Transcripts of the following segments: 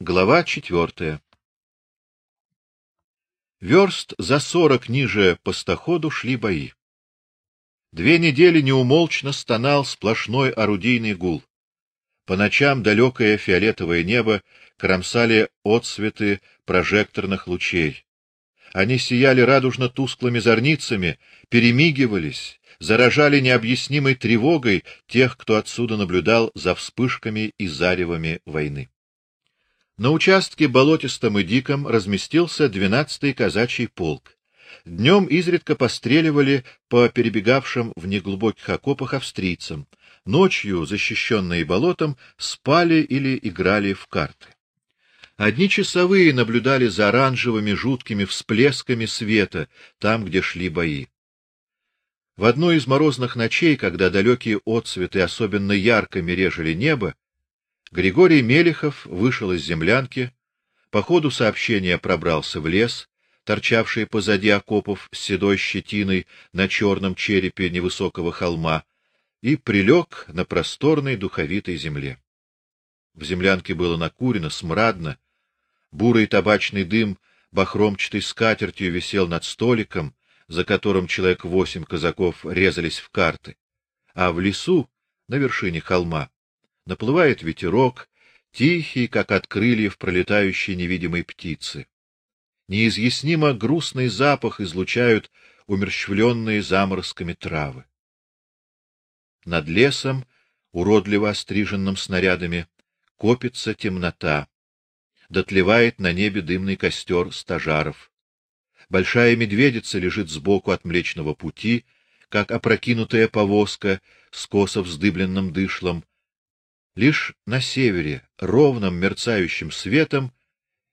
Глава четвертая. Верст за сорок ниже по стоходу шли бои. Две недели неумолчно стонал сплошной орудийный гул. По ночам далекое фиолетовое небо кромсали отсветы прожекторных лучей. Они сияли радужно-тусклыми зорницами, перемигивались, заражали необъяснимой тревогой тех, кто отсюда наблюдал за вспышками и заревами войны. На участке болотистом и диком разместился двенадцатый казачий полк. Днем изредка постреливали по перебегавшим в неглубоких окопах австрийцам. Ночью, защищенные болотом, спали или играли в карты. Одни часовые наблюдали за оранжевыми жуткими всплесками света там, где шли бои. В одной из морозных ночей, когда далекие отсветы особенно ярко мережили небо, Григорий Мелехов вышел из землянки, по ходу сообщения пробрался в лес, торчавший позади окопов с седой щетиной на черном черепе невысокого холма, и прилег на просторной духовитой земле. В землянке было накурено, смрадно, бурый табачный дым бахромчатой скатертью висел над столиком, за которым человек восемь казаков резались в карты, а в лесу, на вершине холма, наплывает ветерок, тихий, как от крыльев пролетающей невидимой птицы. Неизъяснимо грустный запах излучают умерщвленные заморозками травы. Над лесом, уродливо остриженным снарядами, копится темнота. Дотлевает на небе дымный костер стажаров. Большая медведица лежит сбоку от Млечного пути, как опрокинутая повозка с косо вздыбленным дышлом, Лишь на севере ровным мерцающим светом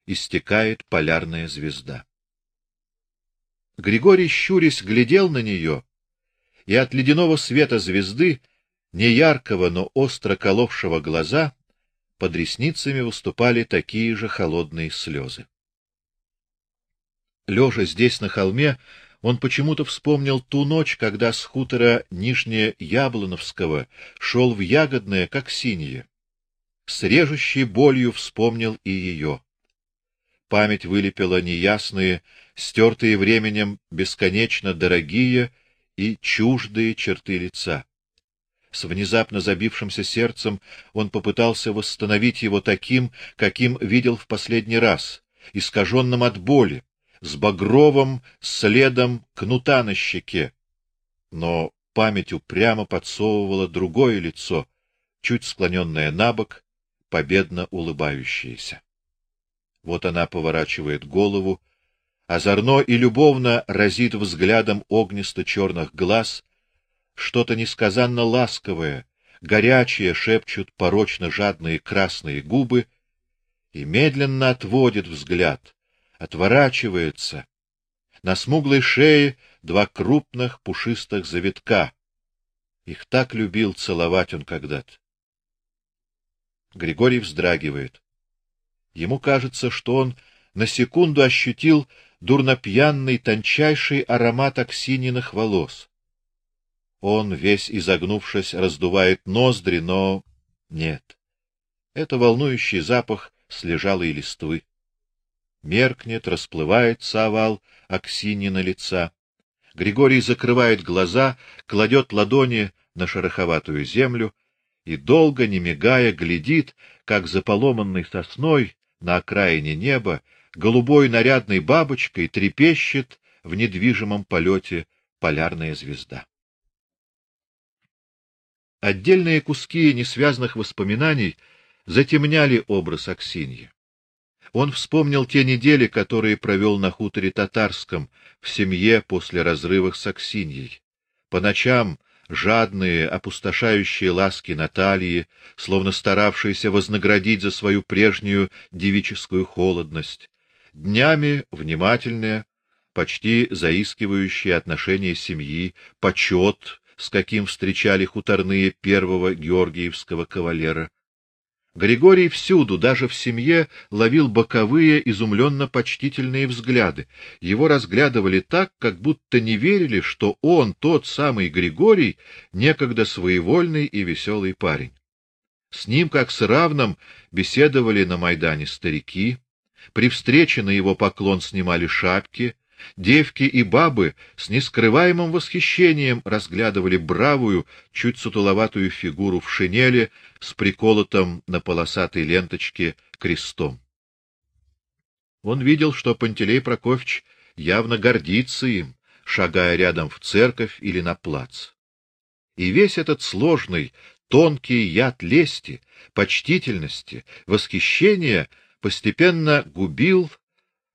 истекает полярная звезда. Григорий щурясь глядел на нее, и от ледяного света звезды, не яркого, но остро коловшего глаза, под ресницами выступали такие же холодные слезы. Лежа здесь на холме, он почему-то вспомнил ту ночь, когда с хутора Нижнее Яблоновского шел в Ягодное, как синее. С режущей болью вспомнил и ее. Память вылепила неясные, стертые временем бесконечно дорогие и чуждые черты лица. С внезапно забившимся сердцем он попытался восстановить его таким, каким видел в последний раз, искаженным от боли, с багровым следом кнута на щеке. Но память упрямо подсовывала другое лицо, чуть склоненное набок, победно улыбающееся. Вот она поворачивает голову, озорно и любовно разит взглядом огнисто черных глаз, что-то несказанно ласковое, горячее шепчут порочно жадные красные губы и медленно отводит взгляд, отворачивается. На смуглой шее два крупных пушистых завитка. Их так любил целовать он когда-то. Григорий вздрагивает. Ему кажется, что он на секунду ощутил дурнопьянный тончайший аромат оксининых волос. Он, весь изогнувшись, раздувает ноздри, но нет. Это волнующий запах слежалой листвы меркнет, расплывается овал Аксинина лица. Григорий закрывает глаза, кладет ладони на шероховатую землю и долго не мигая глядит, как за поломанной сосной на окраине неба голубой нарядной бабочкой трепещет в недвижимом полете полярная звезда. Отдельные куски несвязанных воспоминаний затемняли образ Аксиньи. Он вспомнил те недели, которые провел на хуторе татарском в семье после разрыва с Аксиньей. По ночам жадные, опустошающие ласки Натальи, словно старавшиеся вознаградить за свою прежнюю девическую холодность, днями внимательные, почти заискивающие отношения семьи, почет, с каким встречали хуторные первого георгиевского кавалера. Григорий всюду, даже в семье, ловил боковые, изумленно почтительные взгляды. Его разглядывали так, как будто не верили, что он, тот самый Григорий, некогда своевольный и веселый парень. С ним, как с равным, беседовали на Майдане старики, при встрече на его поклон снимали шапки, девки и бабы с нескрываемым восхищением разглядывали бравую, чуть сутуловатую фигуру в шинели с приколотым на полосатой ленточке крестом. Он видел, что Пантелей Прокофьевич явно гордится им, шагая рядом в церковь или на плац. И весь этот сложный, тонкий яд лести, почтительности, восхищения постепенно губил,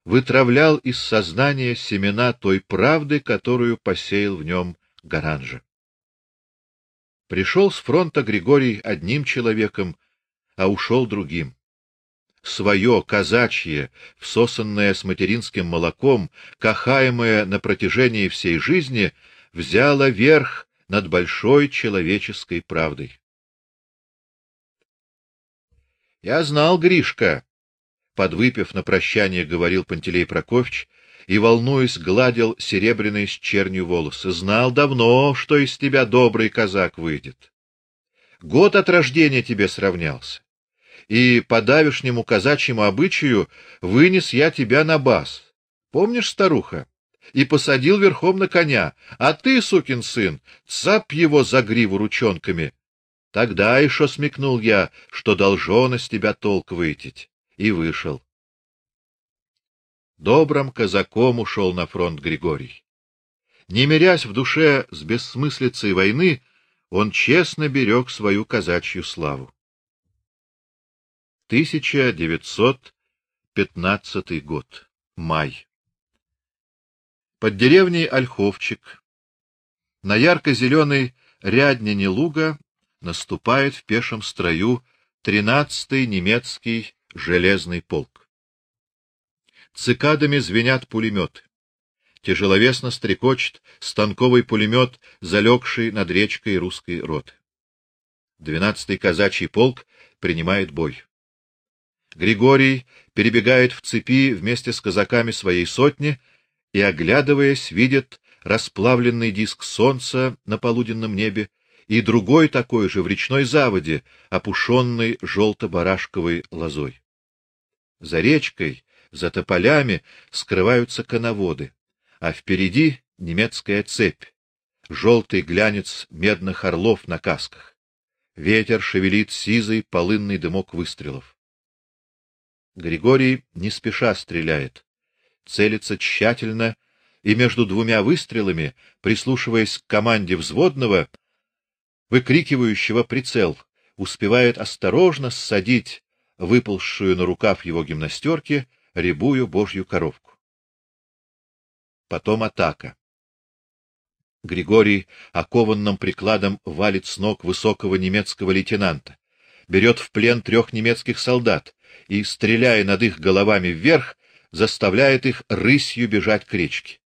вытравлял из сознания семена той правды, которую посеял в нем Гаранжа. Пришел с фронта Григорий одним человеком, а ушел другим. Свое казачье, всосанное с материнским молоком, кахаемое на протяжении всей жизни, взяло верх над большой человеческой правдой. Я знал, Гришка, подвыпив на прощание, говорил Пантелей Прокофьевич и волнуясь гладил серебряные с чернью волосы. Знал давно, что из тебя добрый казак выйдет. Год от рождения тебе сравнялся. И по давешнему казачьему обычаю вынес я тебя на бас. Помнишь, старуха? И посадил верхом на коня, а ты, сукин сын, цап его за гриву ручонками. Тогда еще смекнул я, что должен из тебя толк выйти, и вышел. Добрым казаком ушел на фронт Григорий. Не мирясь в душе с бессмыслицей войны, он честно берег свою казачью славу. 1915 год. Май. Под деревней Ольховчик на ярко-зеленой ряднине луга наступает в пешем строю тринадцатый немецкий железный полк. Цикадами звенят пулеметы. Тяжеловесно стрекочет станковый пулемет, залегший над речкой русской роты. Двенадцатый казачий полк принимает бой. Григорий перебегает в цепи вместе с казаками своей сотни и, оглядываясь, видит расплавленный диск солнца на полуденном небе и другой такой же в речной заводе, опушенный желто-барашковой лозой. За речкой, за тополями скрываются коноводы, а впереди немецкая цепь, желтый глянец медных орлов на касках. Ветер шевелит сизый полынный дымок выстрелов. Григорий не спеша стреляет, целится тщательно и между двумя выстрелами, прислушиваясь к команде взводного, выкрикивающего прицел, успевает осторожно ссадить выползшую на рукав его гимнастерки рябую божью коровку. Потом атака. Григорий окованным прикладом валит с ног высокого немецкого лейтенанта, берет в плен трех немецких солдат и, стреляя над их головами вверх, заставляет их рысью бежать к речке.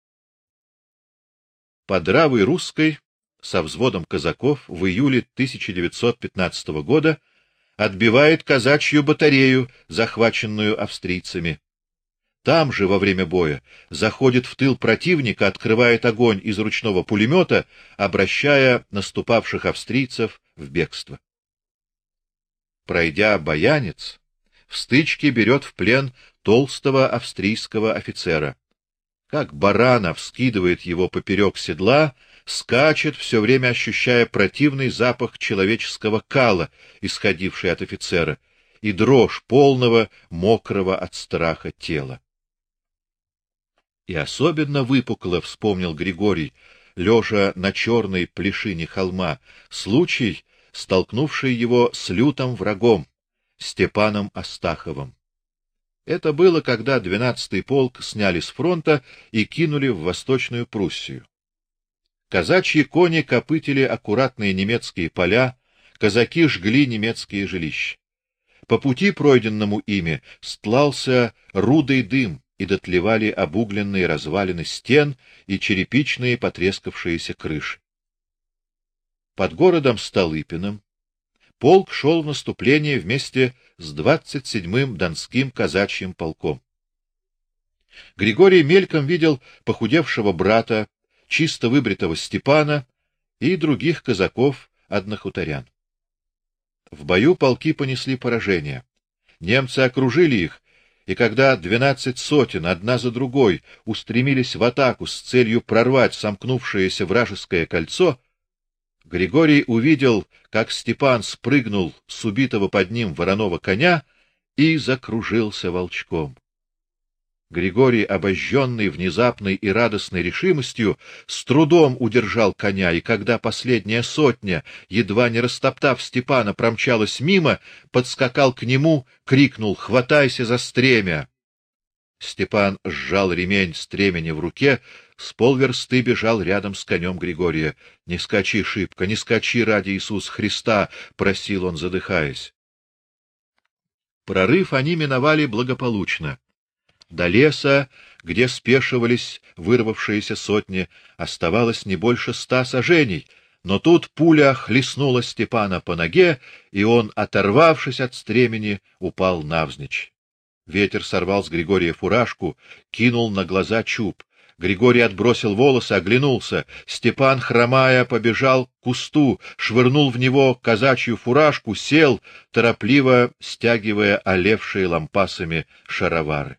Под Равой русской со взводом казаков в июле 1915 года отбивает казачью батарею, захваченную австрийцами. Там же во время боя заходит в тыл противника, открывает огонь из ручного пулемета, обращая наступавших австрийцев в бегство. Пройдя Баянец, в стычке берет в плен толстого австрийского офицера. Как барана вскидывает его поперек седла, скачет, все время ощущая противный запах человеческого кала, исходивший от офицера, и дрожь полного, мокрого от страха тела. И особенно выпукло вспомнил Григорий, лежа на черной плешине холма, случай, столкнувший его с лютым врагом Степаном Астаховым. Это было, когда двенадцатый полк сняли с фронта и кинули в Восточную Пруссию. Казачьи кони копытили аккуратные немецкие поля, казаки жгли немецкие жилища. По пути, пройденному ими, стлался рудый дым, и дотлевали обугленные развалины стен и черепичные потрескавшиеся крыши. Под городом Столыпиным полк шел в наступление вместе с 27-м Донским казачьим полком. Григорий мельком видел похудевшего брата чисто выбритого Степана и других казаков однохуторян. В бою полки понесли поражение. Немцы окружили их, и когда двенадцать сотен одна за другой устремились в атаку с целью прорвать сомкнувшееся вражеское кольцо, Григорий увидел, как Степан спрыгнул с убитого под ним вороного коня и закружился волчком. Григорий, обожженный внезапной и радостной решимостью, с трудом удержал коня, и когда последняя сотня, едва не растоптав Степана, промчалась мимо, подскакал к нему, крикнул: "Хватайся за стремя!" Степан сжал ремень стремени в руке, с полверсты бежал рядом с конем Григория. "Не скачи шибко, не скачи ради Иисуса Христа", просил он, задыхаясь. Прорыв они миновали благополучно. До леса, где спешивались вырвавшиеся сотни, оставалось не больше ста саженей, но тут пуля хлестнула Степана по ноге, и он, оторвавшись от стремени, упал навзничь. Ветер сорвал с Григория фуражку, кинул на глаза чуб. Григорий отбросил волосы, оглянулся. Степан, хромая, побежал к кусту, швырнул в него казачью фуражку, сел, торопливо стягивая олевшие лампасами шаровары.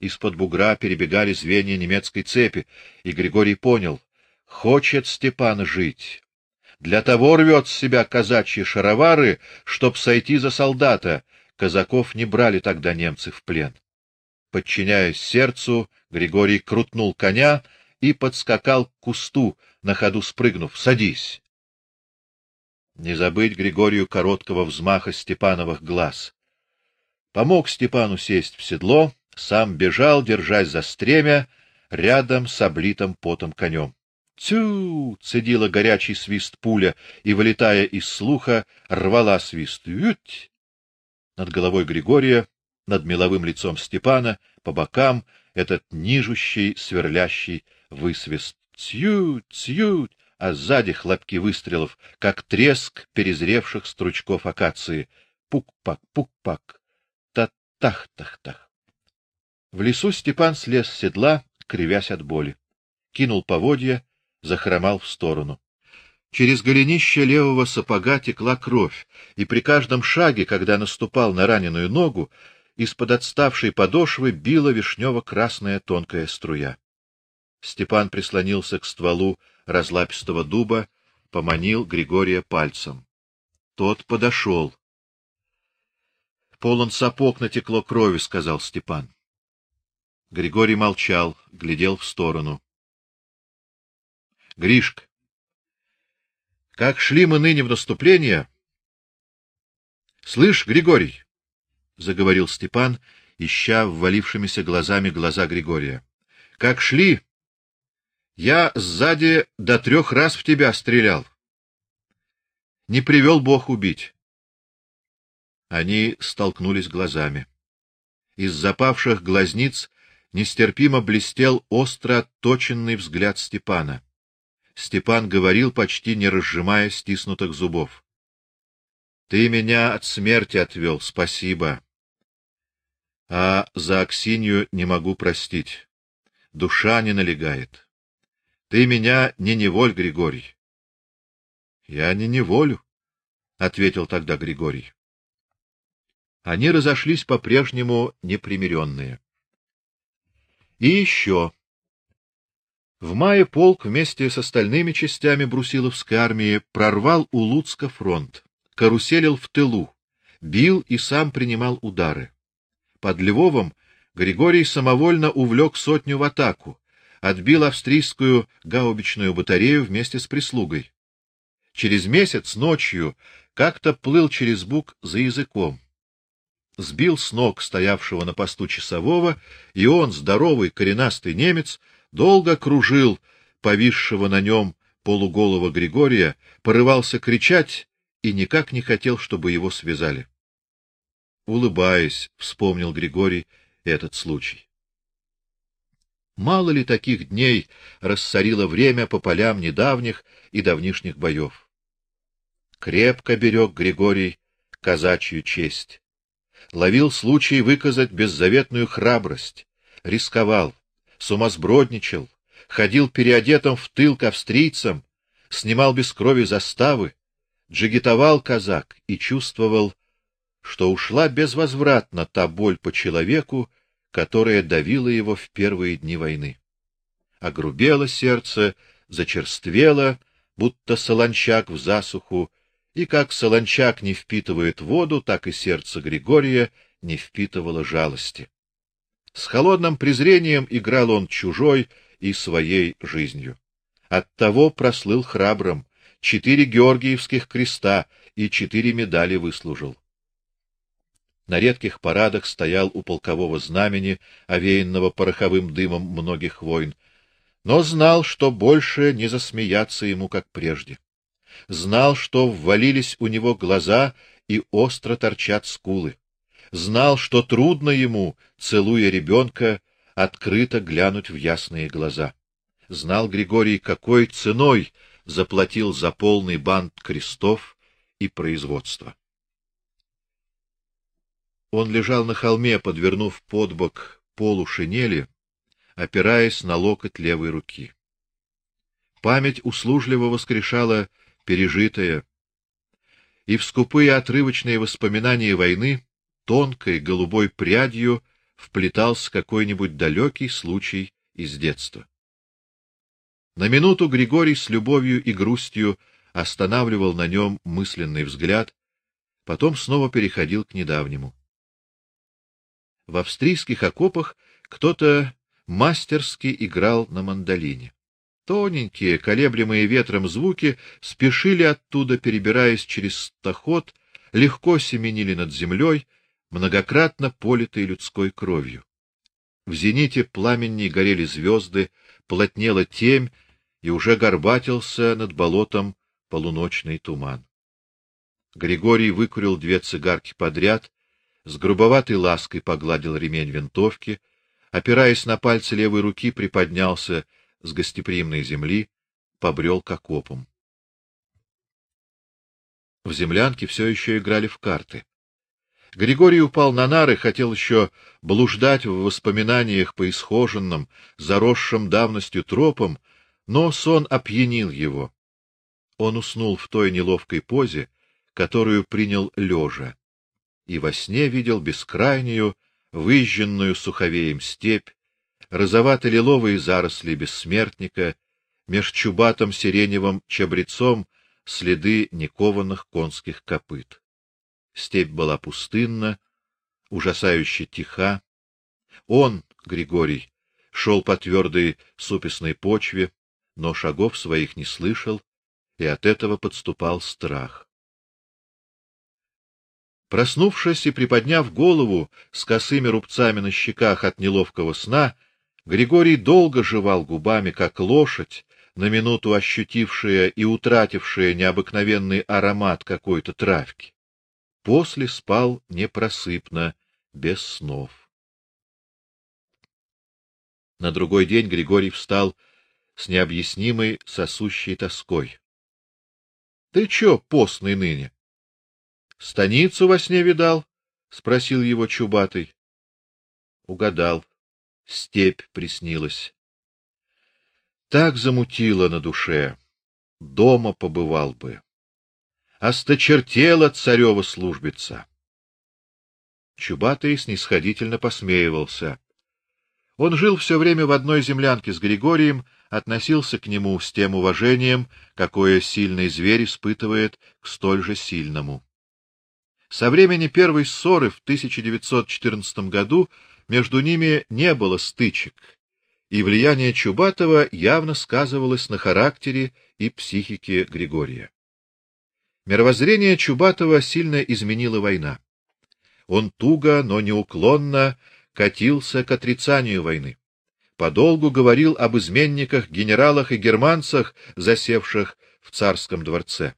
Из-под бугра перебегали звенья немецкой цепи, и Григорий понял: хочет Степан жить. Для того рвет с себя казачьи шаровары, чтоб сойти за солдата. Казаков не брали тогда немцы в плен. Подчиняясь сердцу, Григорий крутнул коня и подскакал к кусту, на ходу спрыгнув: "Садись". Не забыть Григорию короткого взмаха Степановых глаз. Помог Степану сесть в седло, сам бежал, держась за стремя, рядом с облитым потом конем. Тю! цедила горячий свист пуля и вылетая из слуха, рвала свист. Ють! Над головой Григория, над меловым лицом Степана, по бокам этот нижущий, сверлящий высвист. Тю! Тю! а сзади хлопки выстрелов, как треск перезревших стручков акации. Пук-пак, пук-пак. Та-тах-тах-тах. В лесу Степан слез с седла, кривясь от боли. Кинул поводья, захромал в сторону. Через голенище левого сапога текла кровь, и при каждом шаге, когда наступал на раненую ногу, из-под отставшей подошвы била вишнево-красная тонкая струя. Степан прислонился к стволу разлапистого дуба, поманил Григория пальцем. Тот подошел. Полон сапог натекло крови, сказал Степан. Григорий молчал, глядел в сторону. Гришка, как шли мы ныне в наступление? Слышь, Григорий, заговорил Степан, ища ввалившимися глазами глаза Григория. Как шли? Я сзади до трех раз в тебя стрелял. Не привел Бог убить. Они столкнулись глазами. Из запавших глазниц нестерпимо блестел остро отточенный взгляд Степана. Степан говорил, почти не разжимая стиснутых зубов. Ты меня от смерти отвел, спасибо. А за Аксинью не могу простить. Душа не налегает. Ты меня не неволь, Григорий. Я не неволю, ответил тогда Григорий. Они разошлись по-прежнему непримиренные. И еще. В мае полк вместе с остальными частями Брусиловской армии прорвал у Луцка фронт, каруселил в тылу, бил и сам принимал удары. Под Львовом Григорий самовольно увлек сотню в атаку, отбил австрийскую гаубичную батарею вместе с прислугой. Через месяц ночью как-то плыл через Буг за языком сбил с ног стоявшего на посту часового, и он, здоровый коренастый немец, долго кружил повисшего на нем полуголого Григория, порывался кричать и никак не хотел, чтобы его связали. Улыбаясь, вспомнил Григорий этот случай. Мало ли таких дней рассорило время по полям недавних и давнишних боев. Крепко берег Григорий казачью честь ловил случай выказать беззаветную храбрость, рисковал, сумасбродничал, ходил переодетым в тыл к австрийцам, снимал без крови заставы, джигитовал казак и чувствовал, что ушла безвозвратно та боль по человеку, которая давила его в первые дни войны. Огрубело сердце, зачерствело, будто солончак в засуху, и как солончак не впитывает воду, так и сердце Григория не впитывало жалости. С холодным презрением играл он чужой и своей жизнью. Оттого прослыл храбрым, четыре георгиевских креста и четыре медали выслужил. На редких парадах стоял у полкового знамени, овеянного пороховым дымом многих войн, но знал, что больше не засмеяться ему, как прежде. Знал, что ввалились у него глаза и остро торчат скулы. Знал, что трудно ему, целуя ребенка, открыто глянуть в ясные глаза. Знал Григорий, какой ценой заплатил за полный бант крестов и производства. Он лежал на холме, подвернув под бок полу шинели, опираясь на локоть левой руки. Память услужливо воскрешала пережитое, и в скупые отрывочные воспоминания войны тонкой голубой прядью вплетался какой-нибудь далекий случай из детства. На минуту Григорий с любовью и грустью останавливал на нем мысленный взгляд, потом снова переходил к недавнему. В австрийских окопах кто-то мастерски играл на мандолине. Тоненькие, колеблемые ветром звуки спешили оттуда, перебираясь через стоход, легко семенили над землей, многократно политой людской кровью. В зените пламенней горели звезды, плотнела темь, и уже горбатился над болотом полуночный туман. Григорий выкурил две цигарки подряд, с грубоватой лаской погладил ремень винтовки, опираясь на пальцы левой руки, приподнялся с гостеприимной земли, побрел к окопам. В землянке все еще играли в карты. Григорий упал на нары, хотел еще блуждать в воспоминаниях по исхоженным, заросшим давностью тропам, но сон опьянил его. Он уснул в той неловкой позе, которую принял лежа, и во сне видел бескрайнюю, выжженную суховеем степь, розовато-лиловые заросли бессмертника, меж чубатым сиреневым чабрецом следы никованных конских копыт. Степь была пустынна, ужасающе тиха. Он, Григорий, шел по твердой супесной почве, но шагов своих не слышал, и от этого подступал страх. Проснувшись и приподняв голову с косыми рубцами на щеках от неловкого сна, Григорий долго жевал губами, как лошадь, на минуту ощутившая и утратившая необыкновенный аромат какой-то травки. После спал непросыпно, без снов. На другой день Григорий встал с необъяснимой сосущей тоской. — Ты чё постный ныне? — Станицу во сне видал? — спросил его Чубатый. Угадал. Степь приснилась. Так замутило на душе. Дома побывал бы. Осточертела царева службица. Чубатый снисходительно посмеивался. Он жил все время в одной землянке с Григорием, относился к нему с тем уважением, какое сильный зверь испытывает к столь же сильному. Со времени первой ссоры в 1914 году между ними не было стычек, и влияние Чубатова явно сказывалось на характере и психике Григория. Мировоззрение Чубатова сильно изменила война. Он туго, но неуклонно катился к отрицанию войны. Подолгу говорил об изменниках, генералах и германцах, засевших в царском дворце.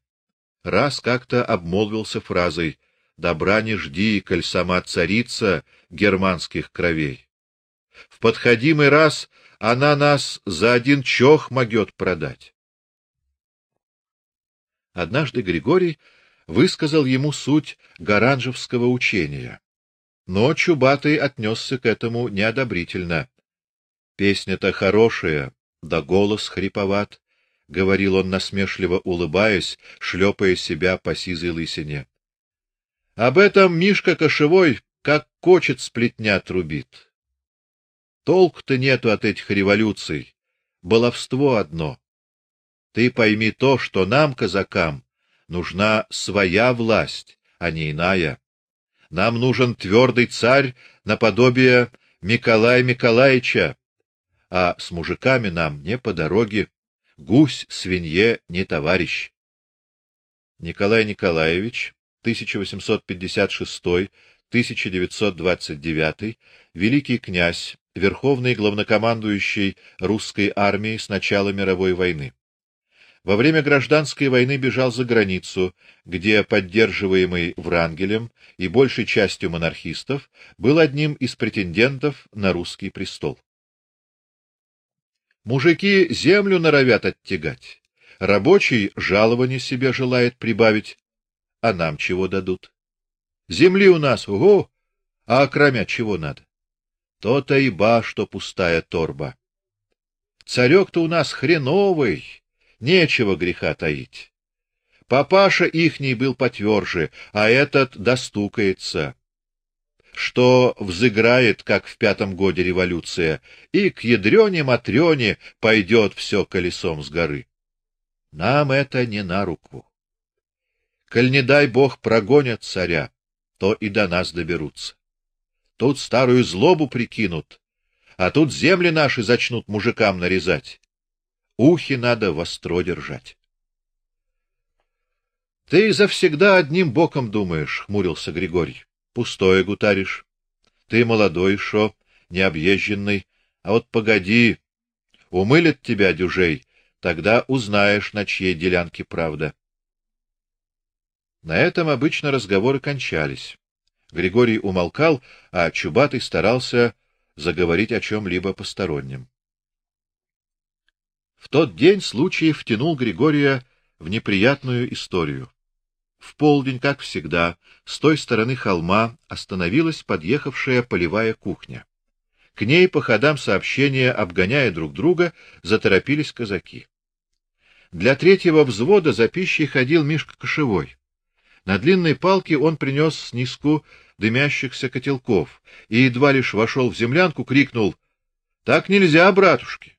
Раз как-то обмолвился фразой: "Добра не жди, коль сама царица германских кровей". В подходимый раз она нас за один чох могет продать. Однажды Григорий высказал ему суть гаранжевского учения. Но Чубатый отнесся к этому неодобрительно. Песня-то хорошая, да голос хриповат. говорил он насмешливо улыбаясь, шлепая себя по сизой лысине. Об этом Мишка Кошевой как кочет сплетня трубит. Толк-то нету от этих революций, баловство одно. Ты пойми то, что нам, казакам, нужна своя власть, а не иная. Нам нужен твердый царь наподобие Николая Николаевича, а с мужиками нам не по дороге. Гусь свинье не товарищ. Николай Николаевич 1856-1929, великий князь, верховный главнокомандующий русской армией с начала мировой войны. Во время гражданской войны бежал за границу, где поддерживаемый Врангелем и большей частью монархистов был одним из претендентов на русский престол. Мужики землю норовят оттягать, рабочий жалование себе желает прибавить, а нам чего дадут? Земли у нас, ого, а кроме чего надо? То-то и ба, что пустая торба. Царек-то у нас хреновый, Нечего греха таить. Папаша ихний был потверже, а этот достукается. Что взыграет, как в пятом годе революция, и к ядрене матрёне пойдет все колесом с горы. Нам это не на руку. Коль не дай бог прогонят царя, то и до нас доберутся. Тут старую злобу прикинут, а тут земли наши зачнут мужикам нарезать. Ухи надо востро держать. Ты завсегда одним боком думаешь, хмурился Григорий. Пустое гутаришь. Ты молодой шо, необъезженный, а вот погоди, умылят тебя дюжей, тогда узнаешь, на чьей делянке правда. На этом обычно разговоры кончались. Григорий умолкал, а Чубатый старался заговорить о чем либо постороннем. В тот день случай втянул Григория в неприятную историю. В полдень, как всегда, с той стороны холма остановилась подъехавшая полевая кухня. К ней по ходам сообщения, обгоняя друг друга, заторопились казаки. Для третьего взвода за пищей ходил Мишка Кошевой. На длинной палке он принес снизку дымящихся котелков и едва лишь вошел в землянку, крикнул: "Так нельзя, братушки!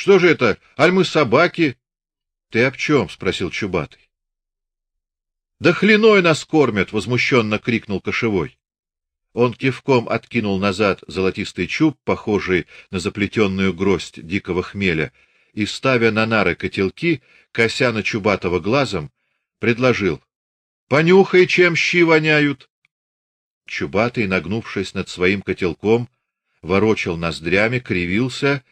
Что же это? Аль мы собаки? Ты об чем? спросил Чубатый. Да хлиной нас кормят, возмущенно крикнул кошевой. Он кивком откинул назад золотистый чуб, похожий на заплетенную гроздь дикого хмеля, и ставя на нары котелки, кося на Чубатого глазом, предложил: "Понюхай, чем щи воняют". Чубатый, нагнувшись над своим котелком, ворочал ноздрями, кривился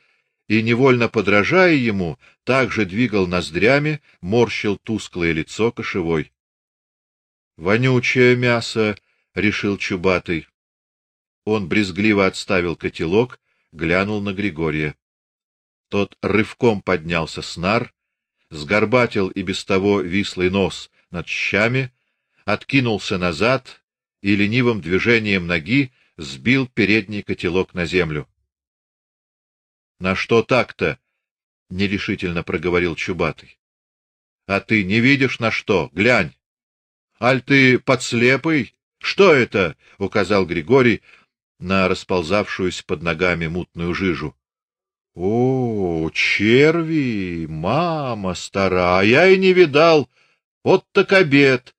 и, невольно подражая ему, также двигал ноздрями, морщил тусклое лицо кошевой. Вонючее мясо, решил Чубатый. Он брезгливо отставил котелок, глянул на Григория. Тот рывком поднялся с нар, сгорбатил и без того вислый нос над щами, откинулся назад и ленивым движением ноги сбил передний котелок на землю. На что так-то? нерешительно проговорил Чубатый. А ты не видишь на что? Глянь. Аль ты подслепый? Что это? указал Григорий на расползавшуюся под ногами мутную жижу. О, черви, мама старая, я и не видал. Вот так обед.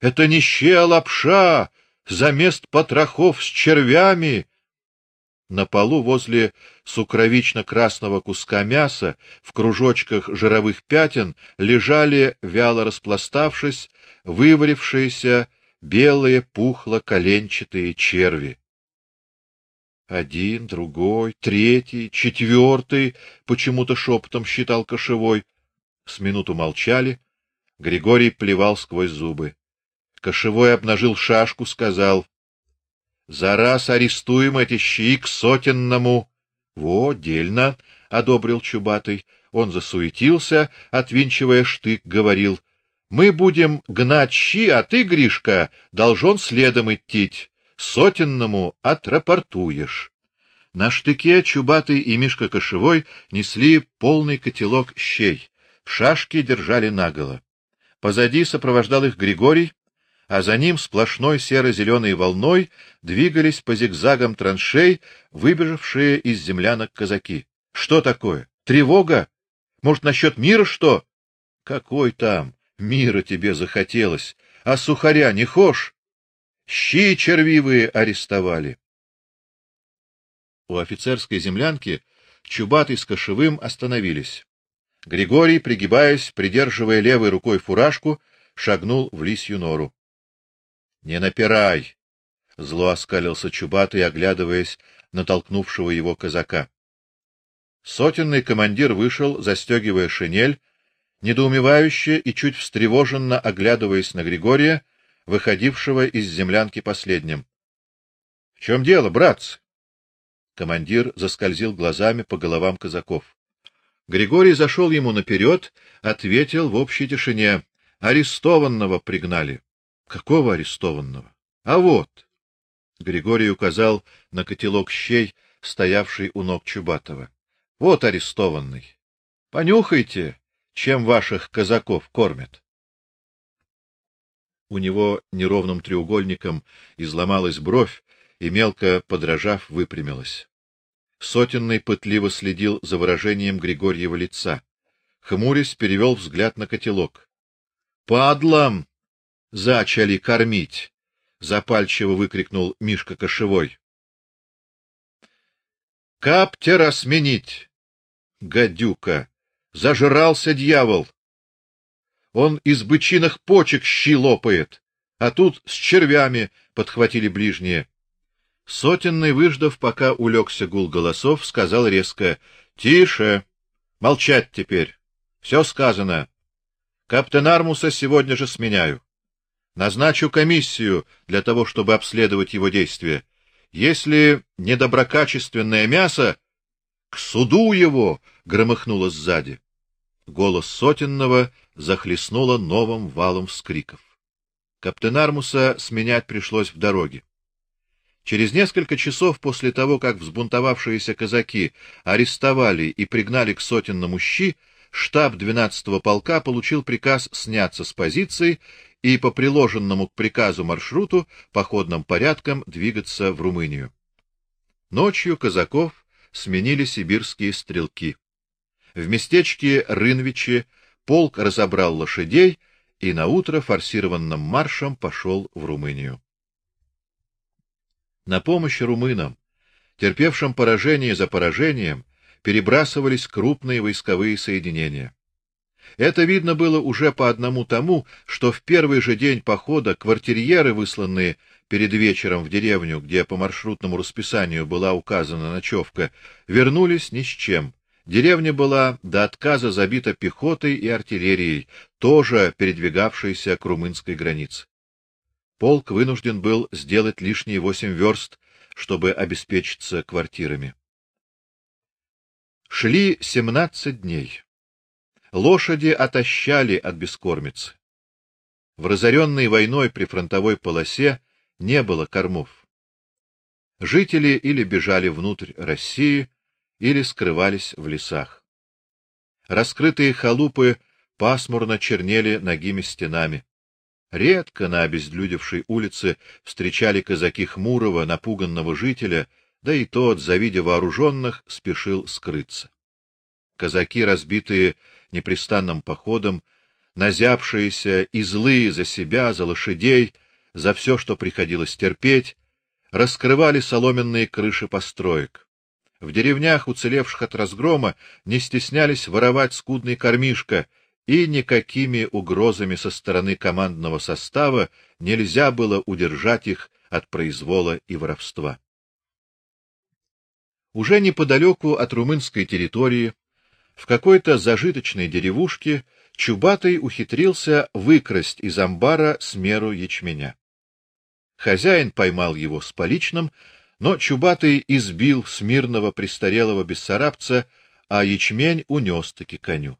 Это нищая лапша, замест потрохов с червями. На полу возле сукровично-красного куска мяса в кружочках жировых пятен лежали, вяло распластавшись, выварившиеся белые пухло-коленчатые черви. Один, другой, третий, четвертый, почему-то шепотом считал кошевой. С минуту молчали. Григорий плевал сквозь зубы. Кошевой обнажил шашку, сказал: за раз арестуем эти щи к сотенному. Во, дельно, одобрил Чубатый. Он засуетился, отвинчивая штык, говорил: "Мы будем гнать щи, а ты, Гришка, должен следом идти. Сотенному отрапортуешь". На штыке Чубатый и Мишка Кошевой несли полный котелок щей, шашки держали наголо. Позади сопровождал их Григорий, а за ним сплошной серо-зеленой волной двигались по зигзагам траншей выбежавшие из землянок казаки. Что такое? Тревога? Может, насчет мира что? Какой там? Мира тебе захотелось, а сухаря не хошь? Щи червивые арестовали. У офицерской землянки Чубатый с Кошевым остановились. Григорий, пригибаясь, придерживая левой рукой фуражку, шагнул в лисью нору. Не напирай, зло оскалился Чубатый, оглядываясь на толкнувшего его казака. Сотенный командир вышел, застегивая шинель, недоумевающе и чуть встревоженно оглядываясь на Григория, выходившего из землянки последним. — В чем дело, братцы? Командир заскользил глазами по головам казаков. Григорий зашел ему наперед, ответил в общей тишине: "Арестованного пригнали". "Какого арестованного?" "А вот". Григорий указал на котелок щей, стоявший у ног Чубатова. "Вот арестованный. Понюхайте, чем ваших казаков кормят. У него неровным треугольником изломалась бровь и мелко подражав выпрямилась. Сотенный пытливо следил за выражением Григорьева лица. Хмурясь, перевел взгляд на котелок. Падлам зачали кормить, запальчиво выкрикнул Мишка Кошевой. Каптера сменить. Гадюка, Зажрался дьявол. Он из бычиных почек щи лопает, а тут с червями подхватили ближние. Сотенный, выждав, пока улегся гул голосов, сказал резко: "Тише. Молчать теперь. Все сказано. Капитан Армуса сегодня же сменяю. Назначу комиссию для того, чтобы обследовать его действия. Если недоброкачественное мясо, к суду его, громыхнуло сзади. Голос сотенного захлестнуло новым валом вскриков. Капитан Армуса сменять пришлось в дороге. Через несколько часов после того, как взбунтовавшиеся казаки арестовали и пригнали к сотенному щи, штаб 12-го полка получил приказ сняться с позиций и по приложенному к приказу маршруту походным порядком двигаться в Румынию. Ночью казаков сменили сибирские стрелки. В местечке Рынвичи полк разобрал лошадей и на утро форсированным маршем пошел в Румынию. На помощь румынам, терпевшим поражение за поражением, перебрасывались крупные войсковые соединения. Это видно было уже по одному тому, что в первый же день похода квартирьеры, высланные перед вечером в деревню, где по маршрутному расписанию была указана ночевка, вернулись ни с чем. Деревня была до отказа забита пехотой и артиллерией, тоже передвигавшейся к румынской границе. Полк вынужден был сделать лишние восемь верст, чтобы обеспечиться квартирами. Шли семнадцать дней. Лошади отощали от бескормицы. В разоренной войной при фронтовой полосе не было кормов. Жители или бежали внутрь России, или скрывались в лесах. Раскрытые халупы пасмурно чернели нагими стенами. Редко на обезлюдевшей улице встречали казаки хмурого, напуганного жителя, да и тот, завидя вооруженных, спешил скрыться. Казаки, разбитые непрестанным походом, назявшиеся и злые за себя, за лошадей, за все, что приходилось терпеть, раскрывали соломенные крыши построек. В деревнях, уцелевших от разгрома, не стеснялись воровать скудный кормишка, и никакими угрозами со стороны командного состава нельзя было удержать их от произвола и воровства. Уже неподалеку от румынской территории, в какой-то зажиточной деревушке, Чубатый ухитрился выкрасть из амбара смеру ячменя. Хозяин поймал его с поличным, но Чубатый избил смирного престарелого бессарабца, а ячмень унес таки коню.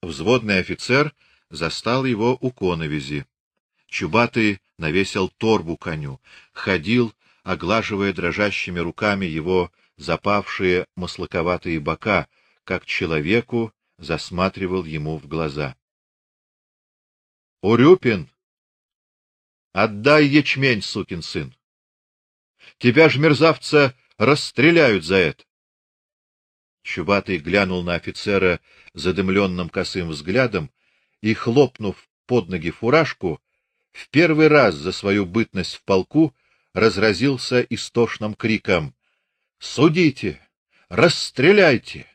Взводный офицер застал его у коновизи. Чубатый навесил торбу коню, ходил, оглаживая дрожащими руками его запавшие маслаковатые бока, как человеку засматривал ему в глаза. Урюпин, отдай ячмень, сукин сын. Тебя ж мерзавца расстреляют за это. Чубатый глянул на офицера задымленным косым взглядом и, хлопнув под ноги фуражку, в первый раз за свою бытность в полку разразился истошным криком: "Судите! Расстреляйте!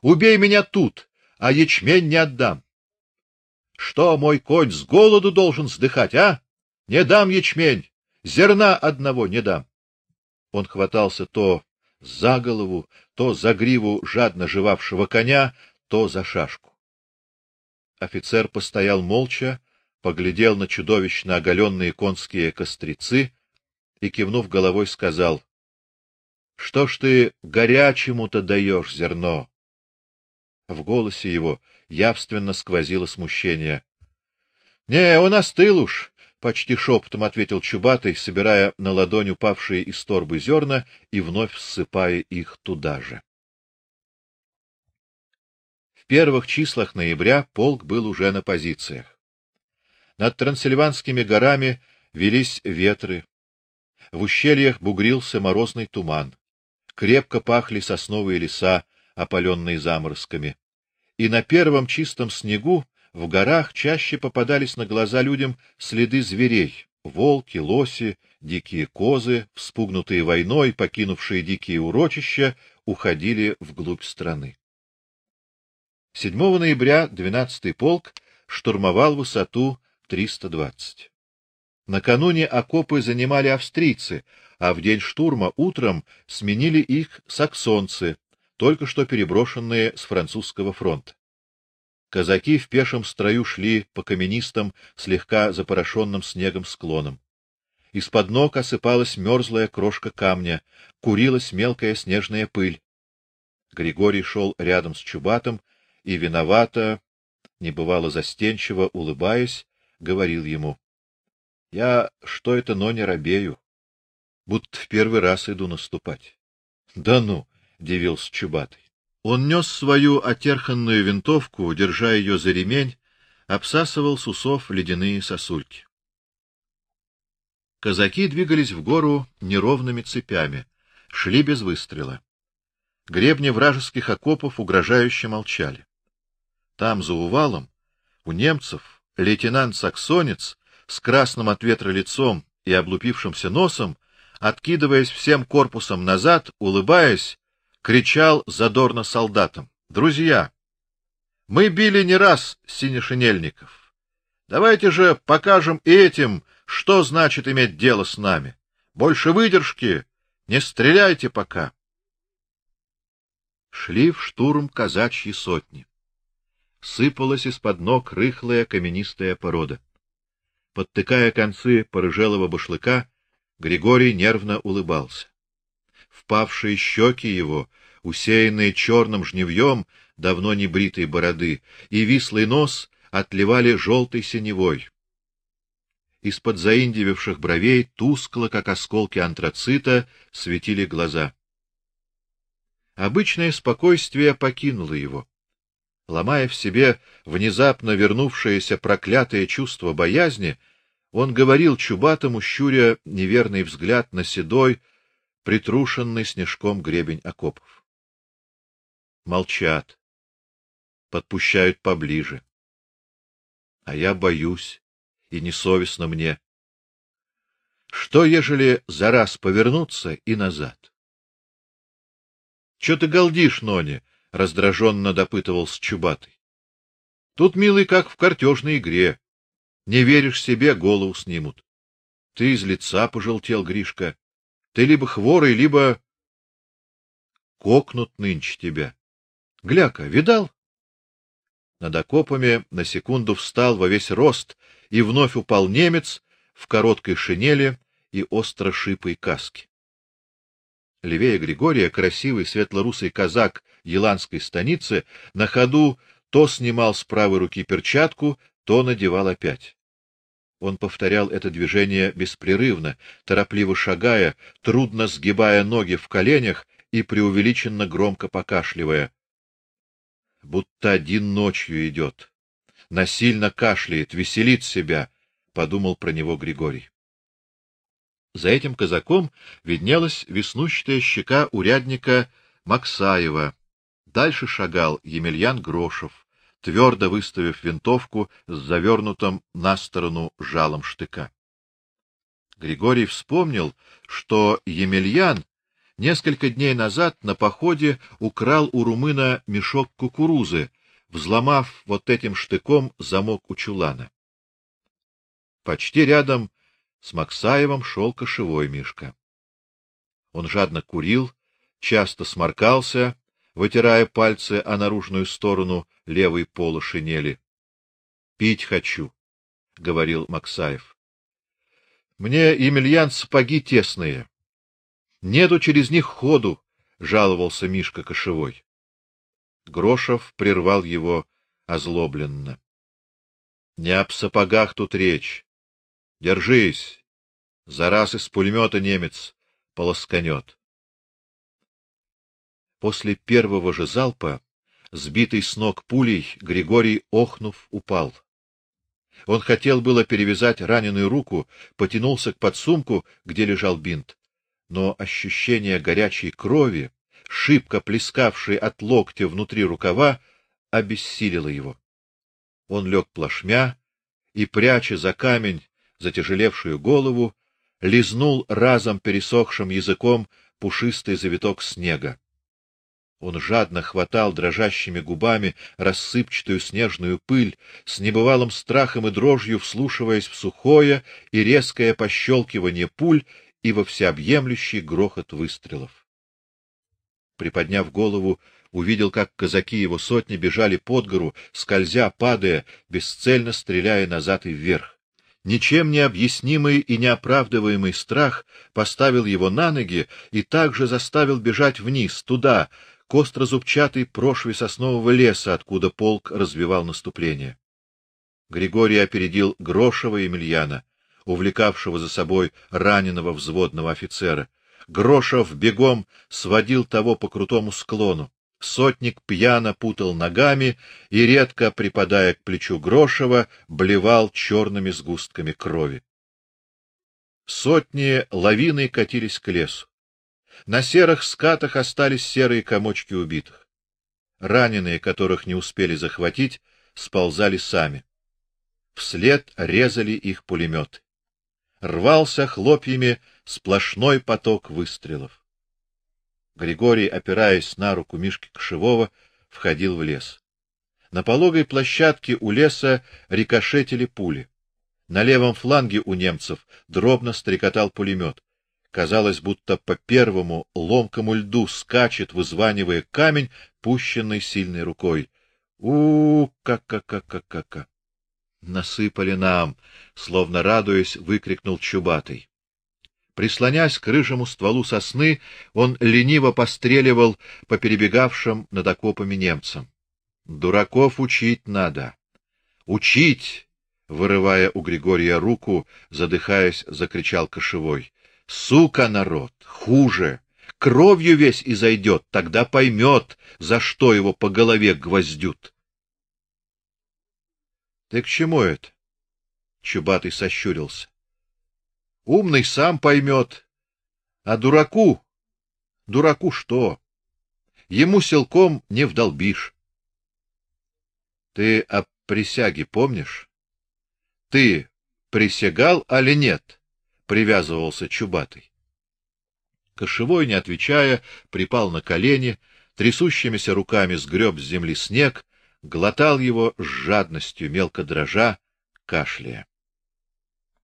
Убей меня тут, а ячмень не отдам! Что мой конь с голоду должен сдыхать, а? Не дам ячмень, зерна одного не дам!" Он хватался то за голову, то за гриву жадно жевавшего коня, то за шашку. Офицер постоял молча, поглядел на чудовищно оголенные конские кострицы и кивнув головой сказал: "Что ж ты горячему-то даешь зерно?" В голосе его явственно сквозило смущение. "Не, он остыл уж, почти шепотом ответил Чубатый, собирая на ладонь упавшие из торбы зерна и вновь ссыпая их туда же. В первых числах ноября полк был уже на позициях. Над Трансильванскими горами велись ветры. В ущельях бугрился морозный туман. Крепко пахли сосновые леса, опаленные заморозками. И на первом чистом снегу в горах чаще попадались на глаза людям следы зверей: волки, лоси, дикие козы, вспугнутые войной, покинувшие дикие урочища, уходили вглубь страны. 7 ноября 12-й полк штурмовал высоту 320. Накануне окопы занимали австрийцы, а в день штурма утром сменили их саксонцы, только что переброшенные с французского фронта. Казаки в пешем строю шли по каменистым, слегка запорошенным снегом склонам. Из-под ног осыпалась мерзлая крошка камня, курилась мелкая снежная пыль. Григорий шел рядом с Чубатом и виновато, небывало застенчиво улыбаясь, говорил ему: "Я что это, но не робею, будто в первый раз иду наступать". "Да ну", дивился Чубатый. Он нес свою отерханную винтовку, держа ее за ремень, обсасывал с усов ледяные сосульки. Казаки двигались в гору неровными цепями, шли без выстрела. Гребни вражеских окопов угрожающе молчали. Там за увалом у немцев лейтенант Саксонец с красным от ветра лицом и облупившимся носом, откидываясь всем корпусом назад, улыбаясь, кричал задорно солдатам: "Друзья, мы били не раз синешинельников. Давайте же покажем этим, что значит иметь дело с нами. Больше выдержки, не стреляйте пока". Шли в штурм казачьи сотни. Сыпалась из-под ног рыхлая каменистая порода. Подтыкая концы порыжелого башлыка, Григорий нервно улыбался впавшие щеки его, усеянные черным жневьем давно не бритой бороды, и вислый нос отливали желтой синевой. Из-под заиндевевших бровей тускло, как осколки антрацита, светили глаза. Обычное спокойствие покинуло его. Ломая в себе внезапно вернувшееся проклятое чувство боязни, он говорил чубатому, щуря неверный взгляд на седой, притрушенный снежком гребень окопов. Молчат. Подпущают поближе. А я боюсь, и несовестно мне. Что ежели за раз повернуться и назад? Что ты галдишь, Нони? Раздраженно допытывался Чубатый. Тут, милый, как в картежной игре. Не веришь себе, голову снимут. Ты из лица пожелтел, Гришка. Ты либо хворый, либо кокнут нынче тебя. Гляка, видал? Над окопами на секунду встал во весь рост и вновь упал немец в короткой шинели и остро шипой каске. Левее Григория красивый светлорусый казак еланской станицы на ходу то снимал с правой руки перчатку, то надевал опять. Он повторял это движение беспрерывно, торопливо шагая, трудно сгибая ноги в коленях и преувеличенно громко покашливая. Будто один ночью идет, насильно кашляет, веселит себя, подумал про него Григорий. За этим казаком виднелась веснущатая щека урядника Максаева. Дальше шагал Емельян Грошев твердо выставив винтовку с завернутым на сторону жалом штыка. Григорий вспомнил, что Емельян несколько дней назад на походе украл у румына мешок кукурузы, взломав вот этим штыком замок у чулана. Почти рядом с Максаевым шел кошевой Мишка. Он жадно курил, часто сморкался вытирая пальцы о наружную сторону левой полы шинели. Пить хочу, говорил Максаев. Мне, Емельян, сапоги тесные. Нету через них ходу, жаловался Мишка кошевой. Грошев прервал его озлобленно. Не об сапогах тут речь. Держись. За раз из пулемета немец полосканет. После первого же залпа, сбитый с ног пулей, Григорий охнув упал. Он хотел было перевязать раненую руку, потянулся к подсумку, где лежал бинт, но ощущение горячей крови, шибко плескавшей от локтя внутри рукава, обессилило его. Он лег плашмя и пряча за камень затяжелевшую голову, лизнул разом пересохшим языком пушистый завиток снега. Он жадно хватал дрожащими губами рассыпчатую снежную пыль, с небывалым страхом и дрожью вслушиваясь в сухое и резкое пощелкивание пуль и во всеобъемлющий грохот выстрелов. Приподняв голову, увидел, как казаки его сотни бежали под гору, скользя, падая, бесцельно стреляя назад и вверх. Ничем не объяснимый и неоправдываемый страх поставил его на ноги и также заставил бежать вниз, туда, к острозубчатой прошве соснового леса, откуда полк развивал наступление. Григорий опередил Грошева Емельяна, увлекавшего за собой раненого взводного офицера. Грошев бегом сводил того по крутому склону. Сотник пьяно путал ногами и редко припадая к плечу Грошева, блевал черными сгустками крови. Сотни лавиной катились к лесу. На серых скатах остались серые комочки убитых. Раненые, которых не успели захватить, сползали сами. Вслед резали их пулеметы. Рвался хлопьями сплошной поток выстрелов. Григорий, опираясь на руку Мишки Кошевого, входил в лес. На пологой площадке у леса рикошетили пули. На левом фланге у немцев дробно стрекотал пулемет. Казалось, будто по первому ломкому льду скачет, вызванивая камень, пущенный сильной рукой. У, как как как как как. Насыпали нам, словно радуясь, выкрикнул чубатый. Прислонясь к рыжему стволу сосны, он лениво постреливал по перебегавшим над окопами немцам. Дураков учить надо. Учить, вырывая у Григория руку, задыхаясь, закричал кошевой. Сука народ, хуже. Кровью весь изойдет, тогда поймет, за что его по голове гвоздют. Ты к чему это? Чубатый сощурился. Умный сам поймет, а дураку, дураку что? Ему силком не вдолбишь. Ты о присяге помнишь? Ты присягал, али нет? Привязывался чубатый. Кошевой, не отвечая, припал на колени, трясущимися руками сгреб с земли снег, глотал его с жадностью, мелко дрожа, кашляя.